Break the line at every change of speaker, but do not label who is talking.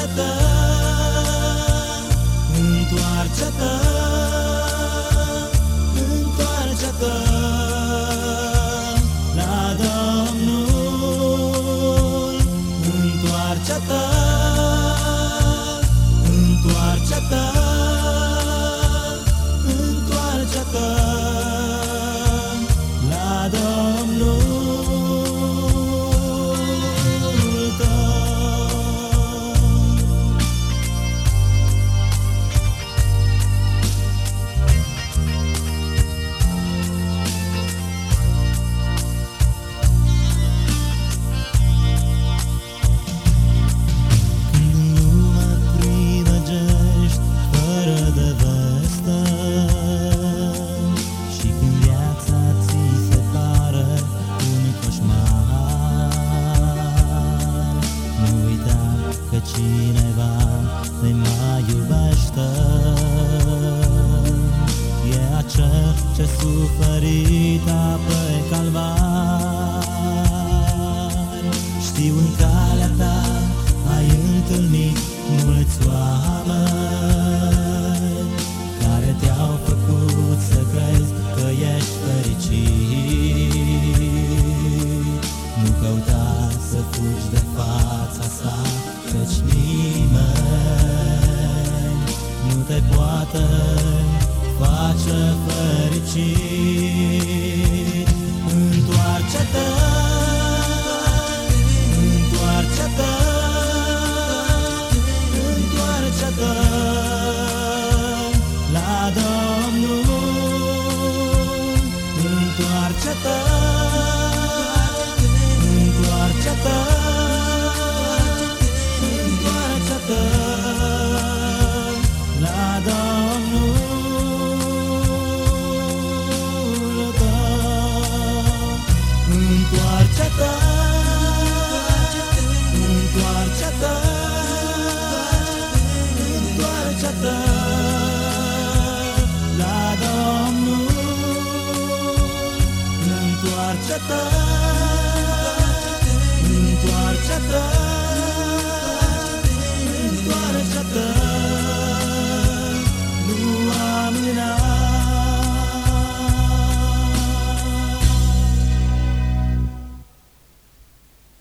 Întoarce-te, întoarce-te cineva te mai iubește. E acel ce suferita pe calvar Știu în calea ta ai întâlnit mulți oameni Care te-au făcut să crezi că ești fericit. Nu căuta să fugi de fața sa Căci nimeni nu te poate face fericit. Întoarce-te Întoarce-te Întoarce-te la Domnul. Întoarce-te. Întoarce-te la Domnul Întoarce-te